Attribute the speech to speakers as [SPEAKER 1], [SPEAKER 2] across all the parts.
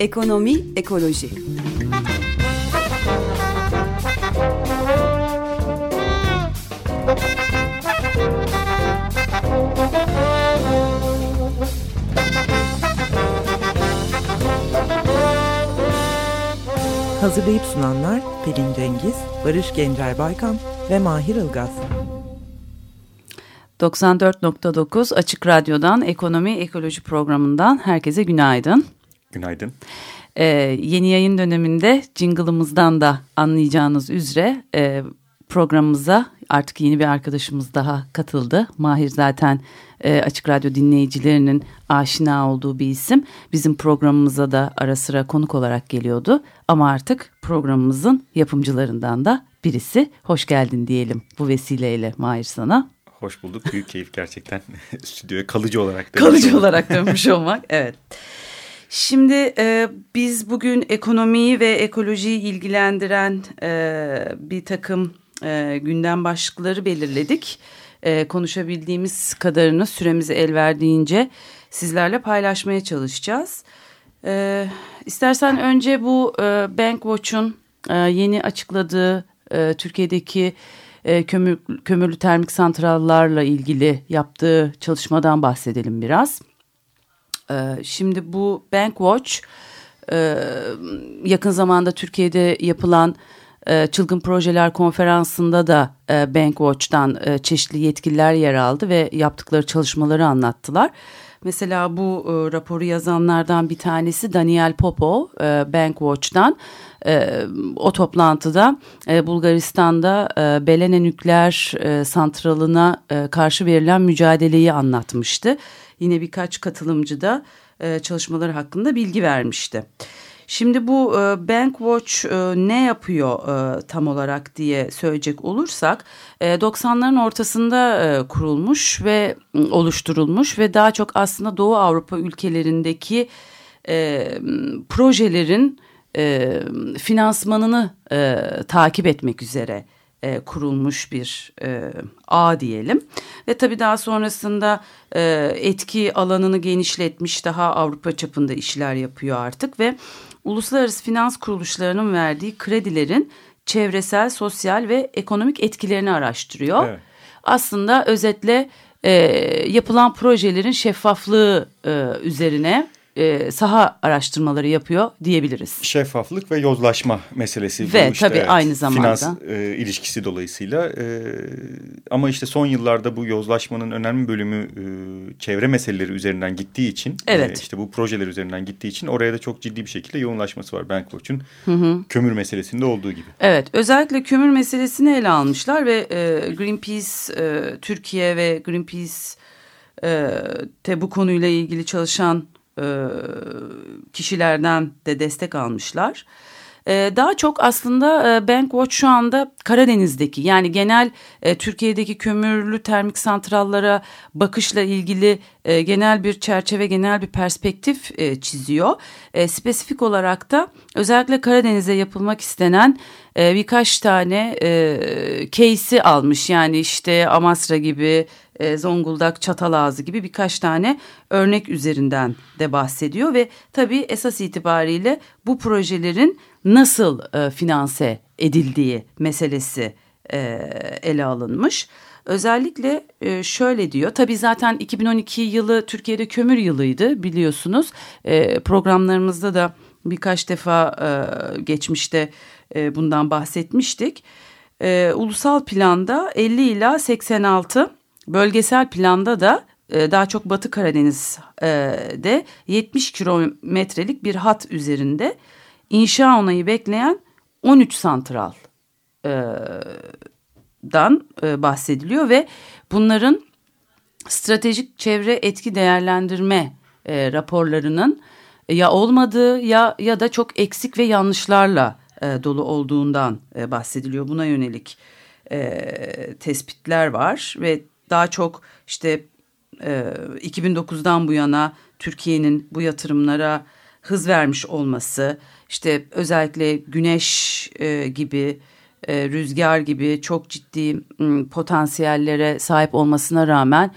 [SPEAKER 1] Ekonomi, ekoloji.
[SPEAKER 2] Hazırlayıp sunanlar Pelin Cengiz, Barış Gencer Baykan ve Mahir Ilgaz.
[SPEAKER 1] 94.9 Açık Radyo'dan Ekonomi Ekoloji programından herkese günaydın.
[SPEAKER 3] Günaydın.
[SPEAKER 1] Ee, yeni yayın döneminde jingle'ımızdan da anlayacağınız üzere e, programımıza artık yeni bir arkadaşımız daha katıldı. Mahir zaten e, Açık Radyo dinleyicilerinin aşina olduğu bir isim. Bizim programımıza da ara sıra konuk olarak geliyordu. Ama artık programımızın yapımcılarından da birisi. Hoş geldin diyelim bu vesileyle Mahir sana.
[SPEAKER 3] Hoş bulduk. Büyük keyif gerçekten stüdyoya kalıcı olarak
[SPEAKER 1] dönmüş Kalıcı olmak. olarak dönmüş olmak. Evet. Şimdi e, biz bugün ekonomiyi ve ekolojiyi ilgilendiren e, bir takım e, gündem başlıkları belirledik. E, konuşabildiğimiz kadarını süremizi el verdiğince sizlerle paylaşmaya çalışacağız. E, istersen önce bu e, Bankwatch'un e, yeni açıkladığı e, Türkiye'deki e, kömür, kömürlü termik santrallarla ilgili yaptığı çalışmadan bahsedelim biraz. E, şimdi bu Bankwatch e, yakın zamanda Türkiye'de yapılan e, Çılgın Projeler Konferansı'nda da e, Bankwatch'tan e, çeşitli yetkililer yer aldı ve yaptıkları çalışmaları anlattılar. Mesela bu e, raporu yazanlardan bir tanesi Daniel Popov e, Bankwatch'tan o toplantıda Bulgaristan'da e, Belene nükleer e, santralına karşı verilen mücadeleyi anlatmıştı. Yine birkaç katılımcı da çalışmaları hakkında bilgi vermişti. Şimdi bu e, Bankwatch e, ne yapıyor e, tam olarak diye söyleyecek olursak e, 90'ların ortasında e, kurulmuş ve oluşturulmuş ve daha çok aslında Doğu Avrupa ülkelerindeki e, projelerin e, finansmanını e, takip etmek üzere e, kurulmuş bir e, ağ diyelim. Ve tabii daha sonrasında e, etki alanını genişletmiş daha Avrupa çapında işler yapıyor artık ve uluslararası finans kuruluşlarının verdiği kredilerin çevresel, sosyal ve ekonomik etkilerini araştırıyor. Evet. Aslında özetle e, yapılan projelerin şeffaflığı e, üzerine e, saha araştırmaları yapıyor diyebiliriz.
[SPEAKER 3] Şeffaflık ve yozlaşma meselesi.
[SPEAKER 1] Ve işte, tabii evet, aynı zamanda.
[SPEAKER 3] Finans e, ilişkisi dolayısıyla. E, ama işte son yıllarda bu yozlaşmanın önemli bölümü e, çevre meseleleri üzerinden gittiği için. E, evet. E, işte bu projeler üzerinden gittiği için oraya da çok ciddi bir şekilde yoğunlaşması var. Bankwatch'un kömür meselesinde olduğu gibi.
[SPEAKER 1] Evet özellikle kömür meselesini ele almışlar ve e, Greenpeace e, Türkiye ve Greenpeace e, te bu konuyla ilgili çalışan e, kişilerden de destek almışlar. E, daha çok aslında e, Bankwatch şu anda Karadeniz'deki yani genel e, Türkiye'deki kömürlü termik santrallara bakışla ilgili e, genel bir çerçeve, genel bir perspektif e, çiziyor. Spesifik olarak da özellikle Karadeniz'e yapılmak istenen birkaç tane e, case'i almış. Yani işte Amasra gibi, e, Zonguldak, Çatalazı gibi birkaç tane örnek üzerinden de bahsediyor. Ve tabii esas itibariyle bu projelerin nasıl e, finanse edildiği meselesi e, ele alınmış. Özellikle e, şöyle diyor tabii zaten 2012 yılı Türkiye'de kömür yılıydı biliyorsunuz e, programlarımızda da birkaç defa e, geçmişte e, bundan bahsetmiştik. E, ulusal planda 50 ila 86 bölgesel planda da e, daha çok Batı Karadeniz'de 70 kilometrelik bir hat üzerinde inşa onayı bekleyen 13 santral e, e, bahsediliyor ve bunların stratejik çevre etki değerlendirme e, raporlarının ya olmadığı ya ya da çok eksik ve yanlışlarla e, dolu olduğundan e, bahsediliyor. Buna yönelik e, tespitler var ve daha çok işte e, 2009'dan bu yana Türkiye'nin bu yatırımlara hız vermiş olması, işte özellikle güneş e, gibi e, rüzgar gibi çok ciddi m, potansiyellere sahip olmasına rağmen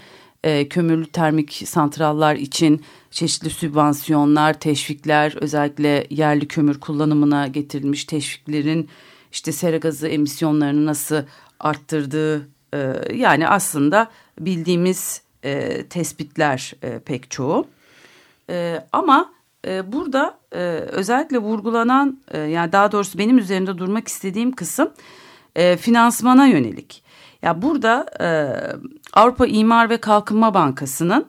[SPEAKER 1] e, kömürlü termik santrallar için çeşitli sübvansiyonlar, teşvikler özellikle yerli kömür kullanımına getirilmiş teşviklerin işte sera gazı emisyonlarını nasıl arttırdığı e, yani aslında bildiğimiz e, tespitler e, pek çoğu. E, ama e, burada e, özellikle vurgulanan e, yani daha doğrusu benim üzerinde durmak istediğim kısım e, finansmana yönelik. Ya burada Avrupa İmar ve Kalkınma Bankası'nın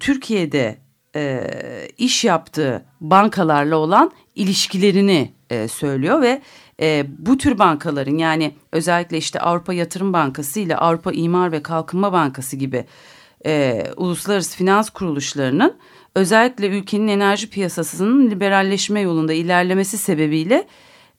[SPEAKER 1] Türkiye'de iş yaptığı bankalarla olan ilişkilerini söylüyor ve bu tür bankaların yani özellikle işte Avrupa Yatırım Bankası ile Avrupa İmar ve Kalkınma Bankası gibi uluslararası finans kuruluşlarının özellikle ülkenin enerji piyasasının liberalleşme yolunda ilerlemesi sebebiyle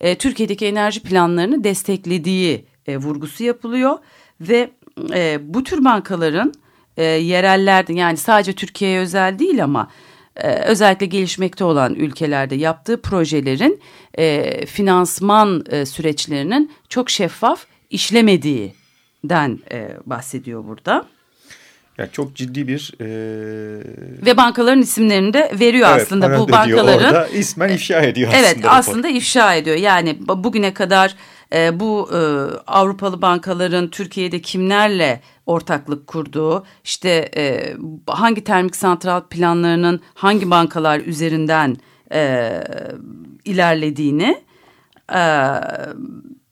[SPEAKER 1] e, Türkiye'deki enerji planlarını desteklediği e, vurgusu yapılıyor ve e, bu tür bankaların e, yerellerde yani sadece Türkiye'ye özel değil ama e, özellikle gelişmekte olan ülkelerde yaptığı projelerin e, finansman e, süreçlerinin çok şeffaf işlemediğinden e, bahsediyor burada.
[SPEAKER 3] Yani çok ciddi bir... E...
[SPEAKER 1] Ve bankaların isimlerini de veriyor evet, aslında bu bankaların. Orada
[SPEAKER 3] ismen ifşa ediyor
[SPEAKER 1] aslında. Evet aslında ifşa ediyor. Yani bugüne kadar e, bu e, Avrupalı bankaların Türkiye'de kimlerle ortaklık kurduğu, işte e, hangi termik santral planlarının hangi bankalar üzerinden e, ilerlediğini... E,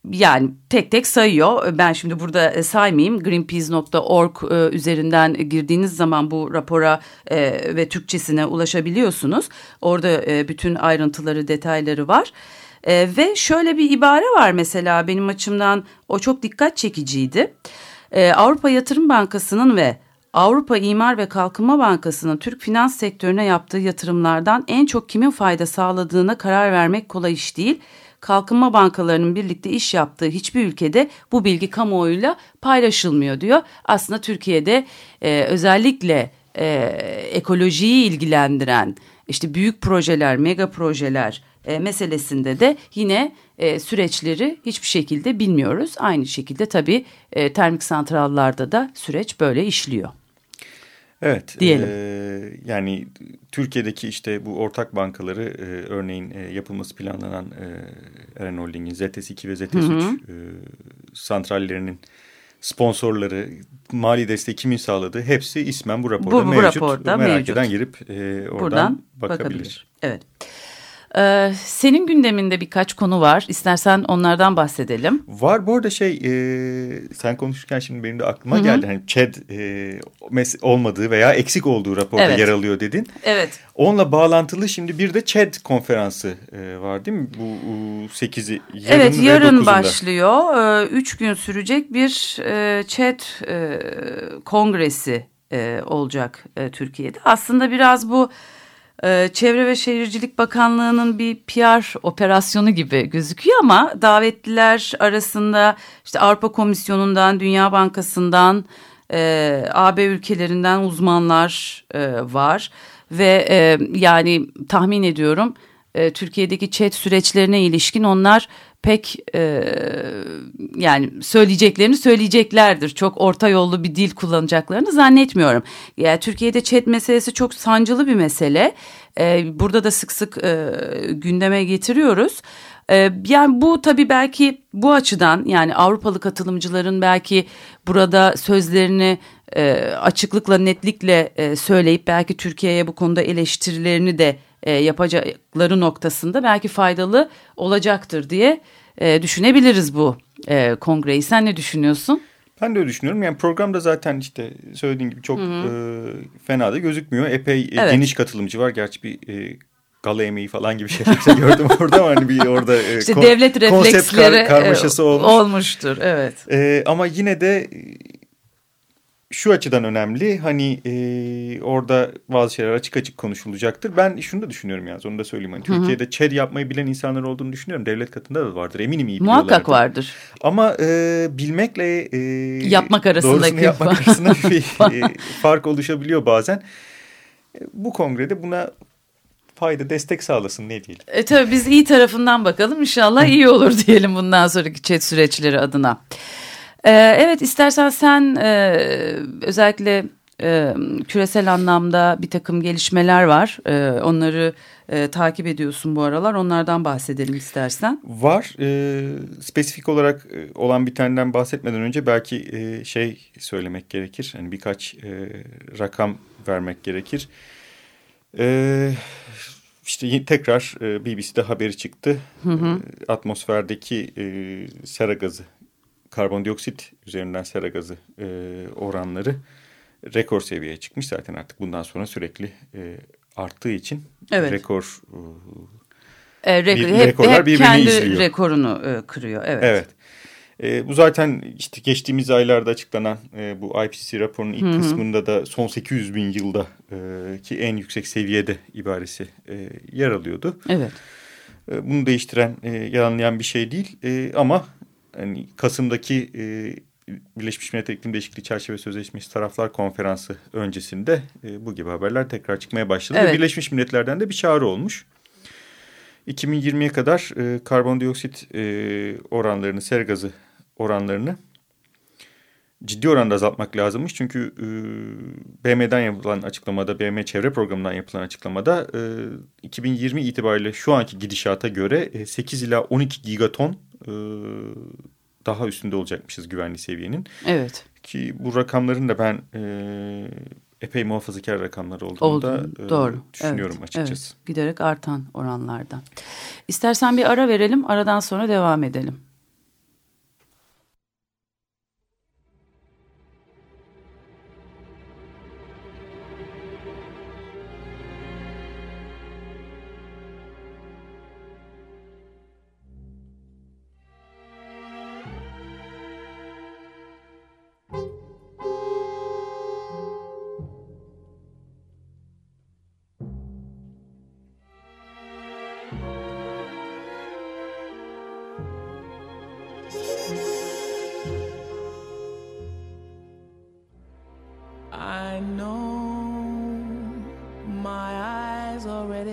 [SPEAKER 1] yani tek tek sayıyor. Ben şimdi burada e, saymayayım. Greenpeace.org e, üzerinden girdiğiniz zaman bu rapora e, ve Türkçesine ulaşabiliyorsunuz. Orada bütün ayrıntıları, detayları var. Ve şöyle bir ibare var mesela benim açımdan o çok dikkat çekiciydi. Avrupa Yatırım Bankası'nın ve Avrupa İmar ve Kalkınma Bankası'nın Türk finans sektörüne yaptığı yatırımlardan en çok kimin fayda sağladığına karar vermek kolay iş değil kalkınma bankalarının birlikte iş yaptığı hiçbir ülkede bu bilgi kamuoyuyla paylaşılmıyor diyor. Aslında Türkiye'de e, özellikle e, ekolojiyi ilgilendiren işte büyük projeler, mega projeler e, meselesinde de yine e, süreçleri hiçbir şekilde bilmiyoruz. Aynı şekilde tabii e, termik santrallarda da süreç böyle işliyor.
[SPEAKER 3] Evet. Diyelim. E, yani Türkiye'deki işte bu ortak bankaları e, örneğin e, yapılması planlanan e, Eren Holding'in ZS2 ve ZS3 E, santrallerinin sponsorları, mali desteği kimin sağladığı hepsi ismen bu raporda bu, bu mevcut. Raporda Merak mevcut. eden girip e, oradan Buradan bakabilir. bakabilir.
[SPEAKER 1] Evet. Ee, senin gündeminde birkaç konu var. İstersen onlardan bahsedelim.
[SPEAKER 3] Var bu arada şey e, sen konuşurken şimdi benim de aklıma Hı -hı. geldi. Hani ÇED e, olmadığı veya eksik olduğu raporda evet. yer alıyor dedin.
[SPEAKER 1] Evet.
[SPEAKER 3] Onunla bağlantılı şimdi bir de ÇED konferansı e, var değil mi? Bu 8'i
[SPEAKER 1] yarın Evet yarın başlıyor. E, üç gün sürecek bir e, ÇED e, kongresi e, olacak e, Türkiye'de. Aslında biraz bu ee, Çevre ve Şehircilik Bakanlığı'nın bir PR operasyonu gibi gözüküyor ama davetliler arasında işte Avrupa Komisyonu'ndan, Dünya Bankası'ndan, e, AB ülkelerinden uzmanlar e, var. Ve e, yani tahmin ediyorum Türkiye'deki chat süreçlerine ilişkin onlar pek e, yani söyleyeceklerini söyleyeceklerdir. Çok orta yollu bir dil kullanacaklarını zannetmiyorum. Yani Türkiye'de chat meselesi çok sancılı bir mesele. E, burada da sık sık e, gündeme getiriyoruz. E, yani bu tabii belki bu açıdan yani Avrupalı katılımcıların belki burada sözlerini e, açıklıkla netlikle e, söyleyip belki Türkiye'ye bu konuda eleştirilerini de e, yapacakları noktasında belki faydalı olacaktır diye e, düşünebiliriz bu e, kongreyi. Sen ne düşünüyorsun?
[SPEAKER 3] Ben de öyle düşünüyorum. Yani programda zaten işte söylediğin gibi çok Hı -hı. E, fena da gözükmüyor. Epey e, evet. geniş katılımcı var. Gerçi bir e, gala emeği falan gibi şeyler gördüm orada ama hani bir orada e,
[SPEAKER 1] işte devlet refleksleri kar,
[SPEAKER 3] karmaşası olmuş.
[SPEAKER 1] olmuştur. Evet.
[SPEAKER 3] E, ama yine de şu açıdan önemli hani e, orada bazı şeyler açık açık konuşulacaktır. Ben şunu da düşünüyorum yalnız onu da söyleyeyim. Hani Türkiye'de ÇED yapmayı bilen insanlar olduğunu düşünüyorum. Devlet katında da vardır eminim iyi.
[SPEAKER 1] Muhakkak vardır.
[SPEAKER 3] Ama e, bilmekle e,
[SPEAKER 1] yapmak arasındaki
[SPEAKER 3] yapmak arasında bir e, fark oluşabiliyor bazen. E, bu kongrede buna fayda, destek sağlasın ne diyelim.
[SPEAKER 1] E, tabii biz iyi tarafından bakalım inşallah iyi olur diyelim bundan sonraki chat süreçleri adına. Ee, evet istersen sen e, özellikle e, küresel anlamda bir takım gelişmeler var. E, onları e, takip ediyorsun bu aralar. Onlardan bahsedelim istersen.
[SPEAKER 3] Var. E, spesifik olarak e, olan bir taneden bahsetmeden önce belki e, şey söylemek gerekir. Yani birkaç e, rakam vermek gerekir. E, işte tekrar e, BBC'de haberi çıktı. Hı hı. E, atmosferdeki e, sera gazı, karbondioksit üzerinden sera gazı e, oranları rekor seviyeye çıkmış. Zaten artık bundan sonra sürekli e, arttığı için evet. rekor
[SPEAKER 1] e, re bir, hep, rekorlar hep kendi izliyor. rekorunu e, kırıyor. Evet.
[SPEAKER 3] Evet. E, bu zaten işte geçtiğimiz aylarda açıklanan e, bu IPCC raporunun ilk Hı -hı. kısmında da son 800 bin yılda e, ki en yüksek seviyede ibaresi e, yer alıyordu.
[SPEAKER 1] Evet.
[SPEAKER 3] E, bunu değiştiren, e, yalanlayan bir şey değil e, ama hani Kasım'daki e, Birleşmiş Milletler İklim Değişikliği Çerçeve Sözleşmesi Taraflar Konferansı öncesinde e, bu gibi haberler tekrar çıkmaya başladı. Evet. Ve Birleşmiş Milletler'den de bir çağrı olmuş. 2020'ye kadar e, karbondioksit e, oranlarını, sera gazı oranlarını ciddi oranda azaltmak lazımmış. Çünkü e, BM'den yapılan açıklamada, BM Çevre Programı'ndan yapılan açıklamada e, 2020 itibariyle şu anki gidişata göre e, 8 ila 12 gigaton e, daha üstünde olacakmışız güvenli seviyenin.
[SPEAKER 1] Evet.
[SPEAKER 3] Ki bu rakamların da ben e, epey muhafazakar rakamlar olduğunu Oldu, da e, doğru. düşünüyorum evet, açıkçası.
[SPEAKER 1] Evet, giderek artan oranlardan. İstersen bir ara verelim, aradan sonra devam edelim. already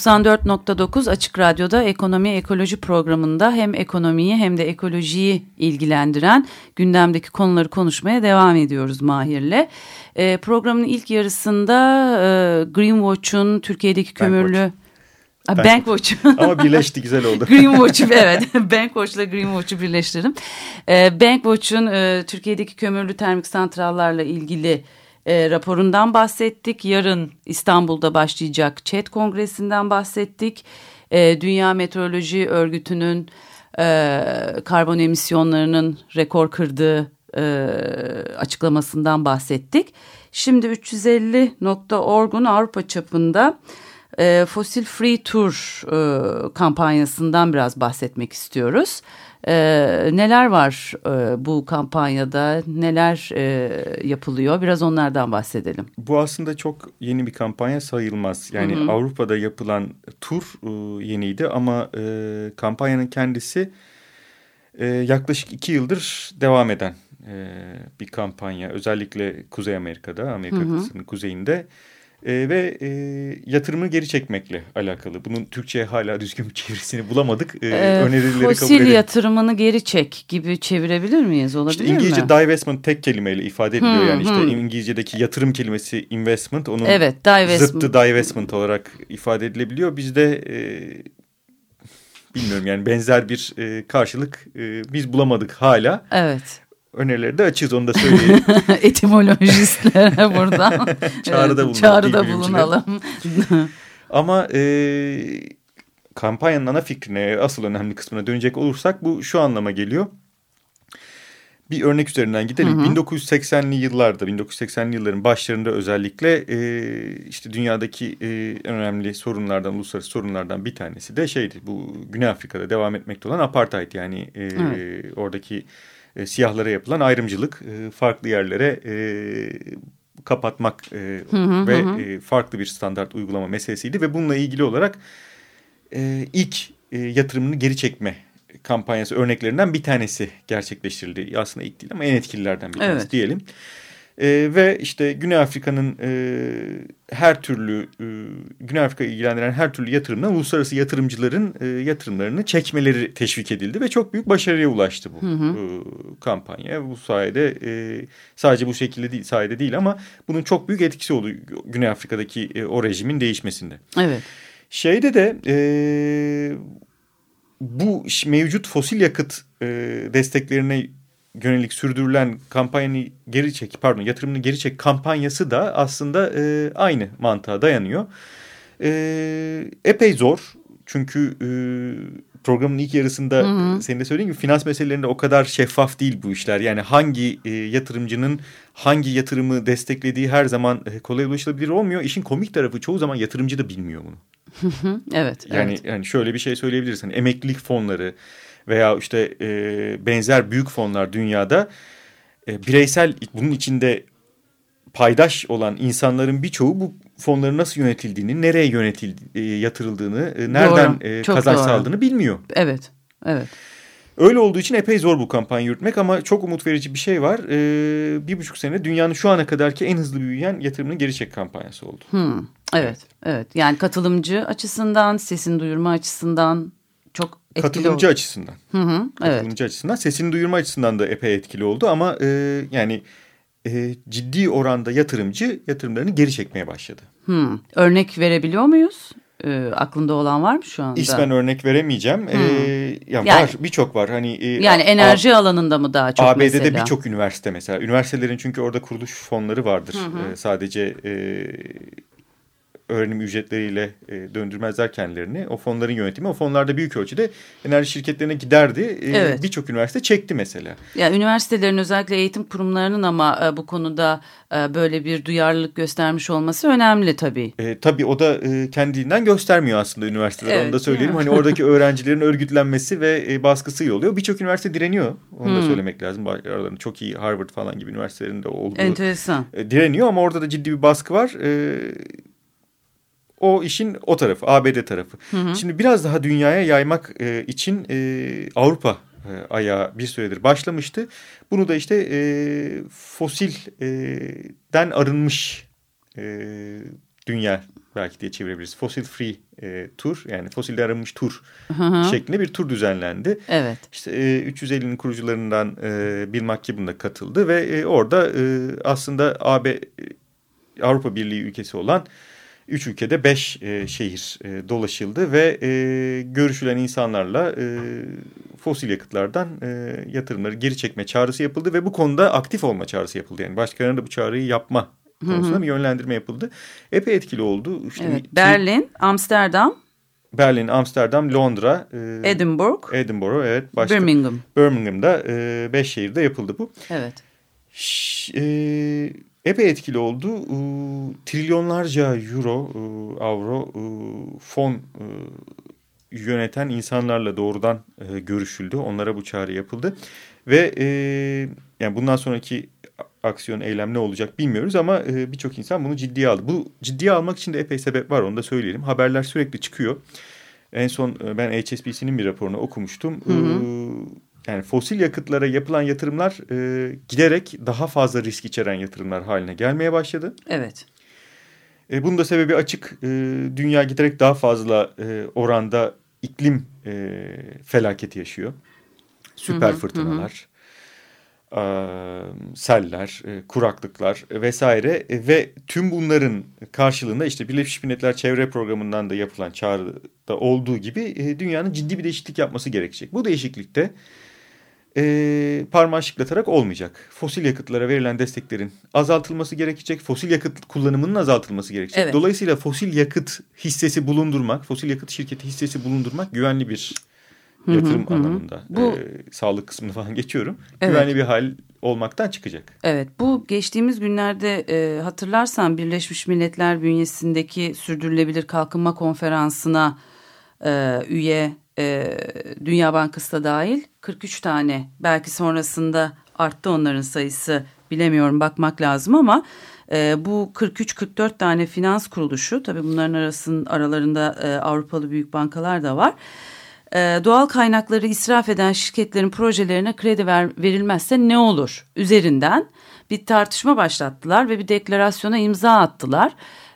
[SPEAKER 1] 94.9 Açık Radyo'da Ekonomi Ekoloji programında hem ekonomiyi hem de ekolojiyi ilgilendiren gündemdeki konuları konuşmaya devam ediyoruz Mahir'le. E, programın ilk yarısında e, Greenwatch'un Türkiye'deki kömürlü...
[SPEAKER 3] Bankwatch. Bankwatch. Ama birleşti güzel oldu.
[SPEAKER 1] Greenwatch'u evet. Bankwatch'la Greenwatch'u birleştirdim. E, Bankwatch'un e, Türkiye'deki kömürlü termik santrallarla ilgili e, raporundan bahsettik. Yarın İstanbul'da başlayacak ÇED Kongresi'nden bahsettik. E, Dünya Meteoroloji Örgütü'nün e, karbon emisyonlarının rekor kırdığı e, açıklamasından bahsettik. Şimdi 350.org'un Avrupa çapında e, Fossil Free Tour e, kampanyasından biraz bahsetmek istiyoruz. E, neler var e, bu kampanyada, neler e, yapılıyor? Biraz onlardan bahsedelim.
[SPEAKER 3] Bu aslında çok yeni bir kampanya sayılmaz. Yani Hı -hı. Avrupa'da yapılan tur e, yeniydi ama e, kampanyanın kendisi e, yaklaşık iki yıldır devam eden e, bir kampanya. Özellikle Kuzey Amerika'da, Amerika kıtasının kuzeyinde e, ve e, yatırımı geri çekmekle alakalı. Bunun Türkçe'ye hala düzgün bir çevirisini bulamadık. E,
[SPEAKER 1] ee, önerileri fosil kabul edelim. yatırımını geri çek gibi çevirebilir miyiz? Olabilir
[SPEAKER 3] işte İngilizce mi? divestment tek kelimeyle ifade ediliyor. Hmm, yani işte hmm. İngilizce'deki yatırım kelimesi investment onun evet, divestment. zıttı divestment olarak ifade edilebiliyor. Bizde e, bilmiyorum yani benzer bir e, karşılık e, biz bulamadık hala.
[SPEAKER 1] Evet
[SPEAKER 3] önerileri de açığız onu da söyleyeyim.
[SPEAKER 1] Etimolojistlere buradan çağrıda, bulunalım, çağrıda bulunalım.
[SPEAKER 3] Ama e, kampanyanın ana fikrine asıl önemli kısmına dönecek olursak bu şu anlama geliyor. Bir örnek üzerinden gidelim. Hı hı. 1980'li yıllarda, 1980'li yılların başlarında özellikle e, işte dünyadaki e, önemli sorunlardan, uluslararası sorunlardan bir tanesi de şeydi. Bu Güney Afrika'da devam etmekte olan apartheid yani e, oradaki e, siyahlara yapılan ayrımcılık, e, farklı yerlere e, kapatmak e, hı hı, ve hı. E, farklı bir standart uygulama meselesiydi ve bununla ilgili olarak e, ilk e, yatırımını geri çekme kampanyası örneklerinden bir tanesi gerçekleştirildi. Aslında ilk değil ama en etkililerden bir tanesi evet. diyelim. E, ve işte Güney Afrika'nın e, her türlü e, Güney Afrika'yı ilgilendiren her türlü yatırımdan uluslararası yatırımcıların e, yatırımlarını çekmeleri teşvik edildi ve çok büyük başarıya ulaştı bu hı hı. E, kampanya. Bu sayede e, sadece bu şekilde değil, sayede değil ama bunun çok büyük etkisi oldu Güney Afrika'daki e, o rejimin değişmesinde.
[SPEAKER 1] Evet.
[SPEAKER 3] Şeyde de e, bu mevcut fosil yakıt e, desteklerine yönelik sürdürülen kampanyanı geri çek pardon yatırımını geri çek kampanyası da aslında e, aynı mantığa dayanıyor. E, epey zor çünkü e, programın ilk yarısında hı hı. senin de söylediğin gibi finans meselelerinde o kadar şeffaf değil bu işler. Yani hangi e, yatırımcının hangi yatırımı desteklediği her zaman e, kolay ulaşılabilir olmuyor. İşin komik tarafı çoğu zaman yatırımcı da bilmiyor bunu.
[SPEAKER 1] evet.
[SPEAKER 3] Yani,
[SPEAKER 1] evet.
[SPEAKER 3] yani şöyle bir şey söyleyebilirsin. Hani emeklilik fonları veya işte e, benzer büyük fonlar dünyada e, bireysel bunun içinde paydaş olan insanların birçoğu bu fonların nasıl yönetildiğini, nereye yönetildi, e, yatırıldığını, e, nereden doğru, e, kazanç sağladığını bilmiyor.
[SPEAKER 1] Evet, evet.
[SPEAKER 3] Öyle olduğu için epey zor bu kampanya yürütmek ama çok umut verici bir şey var. Ee, bir buçuk sene dünyanın şu ana kadarki en hızlı büyüyen yatırımını geri çek kampanyası oldu.
[SPEAKER 1] Hmm, evet, evet, evet. Yani katılımcı açısından, sesin duyurma açısından çok etkili
[SPEAKER 3] Katılımcı
[SPEAKER 1] oldu.
[SPEAKER 3] açısından.
[SPEAKER 1] Hı hı, evet.
[SPEAKER 3] Katılımcı açısından. Sesini duyurma açısından da epey etkili oldu ama e, yani e, ciddi oranda yatırımcı yatırımlarını geri çekmeye başladı.
[SPEAKER 1] Hmm. Örnek verebiliyor muyuz? E, aklında olan var mı şu anda?
[SPEAKER 3] İsmen örnek veremeyeceğim. Hmm. E, yani, yani var birçok var. Hani
[SPEAKER 1] e, yani enerji alanında mı daha çok
[SPEAKER 3] ABD'de mesela? ABD'de birçok üniversite mesela. Üniversitelerin çünkü orada kuruluş fonları vardır. Hı hı. E, sadece e, öğrenim ücretleriyle e, döndürmezler kendilerini. O fonların yönetimi o fonlarda büyük ölçüde enerji şirketlerine giderdi. E, evet. Birçok üniversite çekti mesela. Ya
[SPEAKER 1] üniversitelerin özellikle eğitim kurumlarının ama e, bu konuda e, böyle bir duyarlılık göstermiş olması önemli tabii.
[SPEAKER 3] E, tabii o da e, kendinden göstermiyor aslında üniversiteler. Evet, Onu da söyleyelim. Hani oradaki öğrencilerin örgütlenmesi ve e, baskısı oluyor. Birçok üniversite direniyor. Onu hmm. da söylemek lazım. Aralarında çok iyi Harvard falan gibi üniversitelerinde olduğu.
[SPEAKER 1] Enteresan.
[SPEAKER 3] E, direniyor ama orada da ciddi bir baskı var. E, o işin o tarafı, ABD tarafı. Hı hı. Şimdi biraz daha dünyaya yaymak e, için e, Avrupa e, ayağı bir süredir başlamıştı. Bunu da işte e, fosilden e, arınmış e, dünya belki diye çevirebiliriz. Fossil Free e, Tur yani fosilde arınmış tur hı hı. şeklinde bir tur düzenlendi.
[SPEAKER 1] Evet.
[SPEAKER 3] İşte e, 350'nin kurucularından e, Bill McKibben da katıldı ve e, orada e, aslında AB Avrupa Birliği ülkesi olan üç ülkede beş e, şehir e, dolaşıldı ve e, görüşülen insanlarla e, fosil yakıtlardan e, yatırımları geri çekme çağrısı yapıldı ve bu konuda aktif olma çağrısı yapıldı. Yani başkalarına da bu çağrıyı yapma konusunda bir yönlendirme yapıldı. Epey etkili oldu.
[SPEAKER 1] İşte evet, Berlin, Amsterdam.
[SPEAKER 3] Berlin, Amsterdam, Londra,
[SPEAKER 1] e, Edinburgh,
[SPEAKER 3] Edinburgh, evet. Başka,
[SPEAKER 1] Birmingham.
[SPEAKER 3] Birmingham'da e, beş şehirde yapıldı bu.
[SPEAKER 1] Evet.
[SPEAKER 3] Ş, e, epey etkili oldu. E, trilyonlarca euro, e, avro e, fon e, yöneten insanlarla doğrudan e, görüşüldü. Onlara bu çağrı yapıldı. Ve e, yani bundan sonraki aksiyon, eylem ne olacak bilmiyoruz ama e, birçok insan bunu ciddiye aldı. Bu ciddiye almak için de epey sebep var onu da söyleyelim. Haberler sürekli çıkıyor. En son e, ben HSBC'nin bir raporunu okumuştum. Hı hı. E, yani fosil yakıtlara yapılan yatırımlar e, giderek daha fazla risk içeren yatırımlar haline gelmeye başladı.
[SPEAKER 1] Evet.
[SPEAKER 3] E, bunun da sebebi açık. E, dünya giderek daha fazla e, oranda iklim e, felaketi yaşıyor. Süper hı hı, fırtınalar. Hı e, seller, e, kuraklıklar vesaire e, ve tüm bunların karşılığında işte Birleşmiş Milletler Çevre Programı'ndan da yapılan çağrıda olduğu gibi dünyanın ciddi bir değişiklik yapması gerekecek. Bu değişiklikte e, parmağı şıklatarak olmayacak. Fosil yakıtlara verilen desteklerin azaltılması gerekecek. Fosil yakıt kullanımının azaltılması gerekecek. Evet. Dolayısıyla fosil yakıt hissesi bulundurmak, fosil yakıt şirketi hissesi bulundurmak güvenli bir yatırım hı hı, anlamında hı. Bu, e, sağlık kısmını falan geçiyorum. Evet. Güvenli bir hal olmaktan çıkacak.
[SPEAKER 1] Evet bu geçtiğimiz günlerde e, hatırlarsan Birleşmiş Milletler bünyesindeki sürdürülebilir kalkınma konferansına e, üye e, Dünya Bankası da dahil 43 tane belki sonrasında arttı onların sayısı bilemiyorum bakmak lazım ama e, bu 43-44 tane finans kuruluşu tabii bunların arasının aralarında e, Avrupalı büyük bankalar da var e, doğal kaynakları israf eden şirketlerin projelerine kredi ver, verilmezse ne olur üzerinden bir tartışma başlattılar ve bir deklarasyona imza attılar.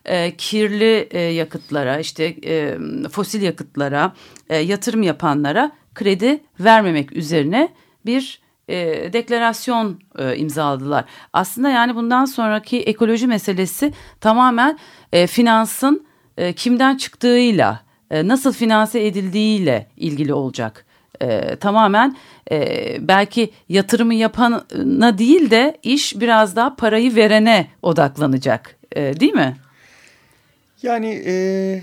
[SPEAKER 1] E, kirli e, yakıtlara işte e, fosil yakıtlara e, yatırım yapanlara kredi vermemek üzerine bir e, deklarasyon e, imzaladılar. Aslında yani bundan sonraki ekoloji meselesi tamamen e, finansın e, kimden çıktığıyla e, nasıl finanse edildiğiyle ilgili olacak. E, tamamen e, belki yatırımı yapana değil de iş biraz daha parayı verene odaklanacak e, değil mi?
[SPEAKER 3] Yani e,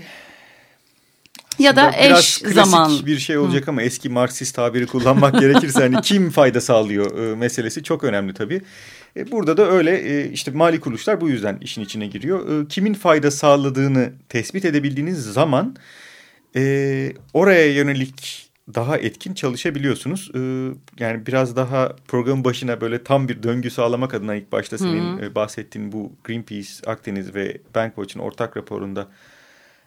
[SPEAKER 1] ya da eş zaman
[SPEAKER 3] bir şey olacak Hı. ama eski Marksist tabiri kullanmak gerekirse hani kim fayda sağlıyor e, meselesi çok önemli tabii. E, burada da öyle e, işte mali kuruluşlar bu yüzden işin içine giriyor. E, kimin fayda sağladığını tespit edebildiğiniz zaman e, oraya yönelik daha etkin çalışabiliyorsunuz. E, yani biraz daha programın başına böyle tam bir döngü sağlamak adına ilk başta senin Hı -hı. bahsettiğin bu Greenpeace, Akdeniz ve Bankwatch'ın ortak raporunda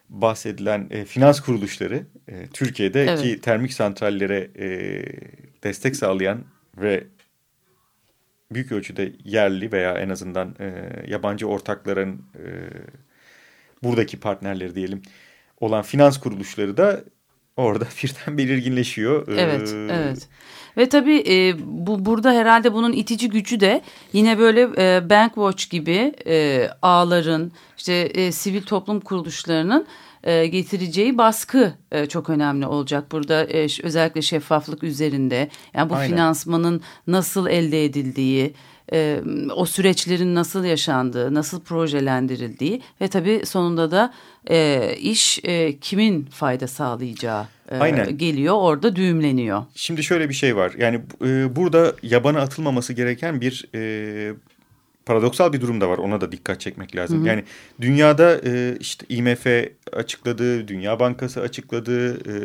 [SPEAKER 3] bahsedilen e, finans kuruluşları e, Türkiye'de evet. termik santrallere e, destek sağlayan ve büyük ölçüde yerli veya en azından e, yabancı ortakların e, buradaki partnerleri diyelim olan finans kuruluşları da orada birden belirginleşiyor.
[SPEAKER 1] Evet, ee, evet. Ve tabii e, bu burada herhalde bunun itici gücü de yine böyle e, Bankwatch gibi e, ağların, işte e, sivil toplum kuruluşlarının e, getireceği baskı e, çok önemli olacak burada e, özellikle şeffaflık üzerinde. Yani bu Aynen. finansmanın nasıl elde edildiği, e, o süreçlerin nasıl yaşandığı, nasıl projelendirildiği ve tabii sonunda da e, iş e, kimin fayda sağlayacağı e, Aynen. geliyor orada düğümleniyor.
[SPEAKER 3] Şimdi şöyle bir şey var yani e, burada yabana atılmaması gereken bir e, paradoksal bir durum da var ona da dikkat çekmek lazım. Hı hı. Yani dünyada e, işte IMF açıkladı, Dünya Bankası açıkladı, e,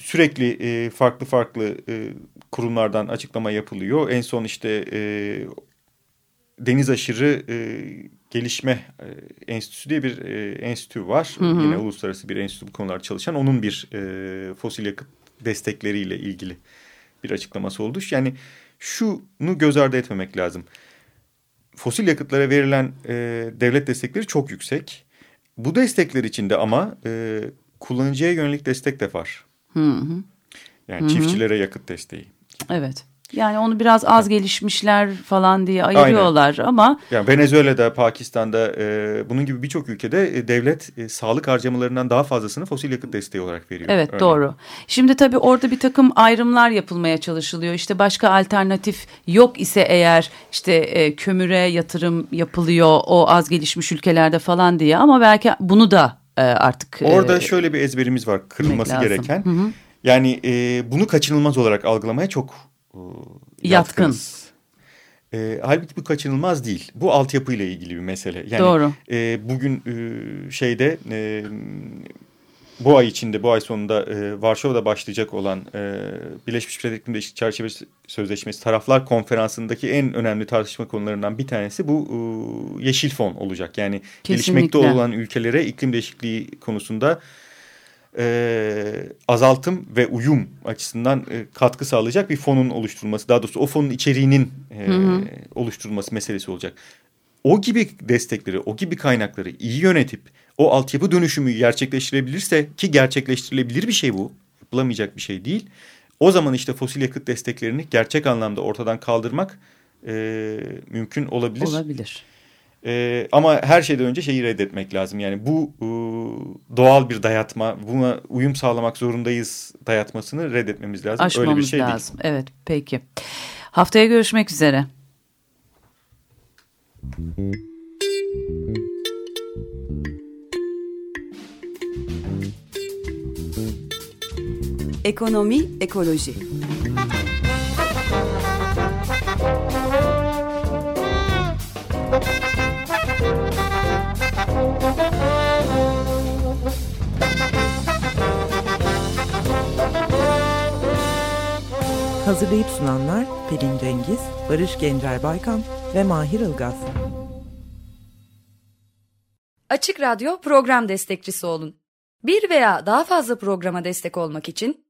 [SPEAKER 3] sürekli e, farklı farklı e, kurumlardan açıklama yapılıyor. En son işte e, deniz aşırı e, gelişme e, enstitüsü diye bir e, enstitü var. Hı hı. Yine uluslararası bir enstitü bu konular çalışan. Onun bir e, fosil yakıt destekleriyle ilgili bir açıklaması oldu. Yani şunu göz ardı etmemek lazım. Fosil yakıtlara verilen e, devlet destekleri çok yüksek. bu destekler içinde ama e, kullanıcıya yönelik destek de var. Hı hı. Yani hı hı. çiftçilere yakıt desteği.
[SPEAKER 1] Evet. Yani onu biraz az gelişmişler falan diye ayırıyorlar Aynen. ama...
[SPEAKER 3] Yani Venezuela'da, Pakistan'da e, bunun gibi birçok ülkede e, devlet e, sağlık harcamalarından daha fazlasını fosil yakıt desteği olarak veriyor.
[SPEAKER 1] Evet örneğin. doğru. Şimdi tabii orada bir takım ayrımlar yapılmaya çalışılıyor. İşte başka alternatif yok ise eğer işte e, kömüre yatırım yapılıyor o az gelişmiş ülkelerde falan diye ama belki bunu da e, artık...
[SPEAKER 3] Orada e, şöyle bir ezberimiz var kırılması gereken. Hı hı. Yani e, bunu kaçınılmaz olarak algılamaya çok
[SPEAKER 1] yatkın.
[SPEAKER 3] E, halbuki bu kaçınılmaz değil. Bu altyapıyla ilgili bir mesele. Yani,
[SPEAKER 1] Doğru.
[SPEAKER 3] E, bugün e, şeyde e, bu ay içinde bu ay sonunda e, Varşova'da başlayacak olan e, Birleşmiş Milletler İklim Çerçevesi Sözleşmesi Taraflar Konferansı'ndaki en önemli tartışma konularından bir tanesi bu e, yeşil fon olacak. Yani Kesinlikle. gelişmekte olan ülkelere iklim değişikliği konusunda e, azaltım ve uyum açısından e, katkı sağlayacak bir fonun oluşturulması. Daha doğrusu o fonun içeriğinin e, hı hı. oluşturulması meselesi olacak. O gibi destekleri, o gibi kaynakları iyi yönetip o altyapı dönüşümü gerçekleştirebilirse ki gerçekleştirilebilir bir şey bu, yapılamayacak bir şey değil. O zaman işte fosil yakıt desteklerini gerçek anlamda ortadan kaldırmak e, mümkün olabilir.
[SPEAKER 1] Olabilir.
[SPEAKER 3] E, ama her şeyden önce şeyi reddetmek lazım. Yani bu e, doğal bir dayatma, buna uyum sağlamak zorundayız dayatmasını reddetmemiz lazım.
[SPEAKER 1] Aşmamız Öyle bir şey lazım. Değil. Evet, peki. Haftaya görüşmek üzere.
[SPEAKER 4] Ekonomi, ekoloji.
[SPEAKER 2] Hazırlayıp sunanlar Pelin Cengiz, Barış Gencer Baykan ve Mahir Ilgaz.
[SPEAKER 4] Açık Radyo program destekçisi olun. Bir veya daha fazla programa destek olmak için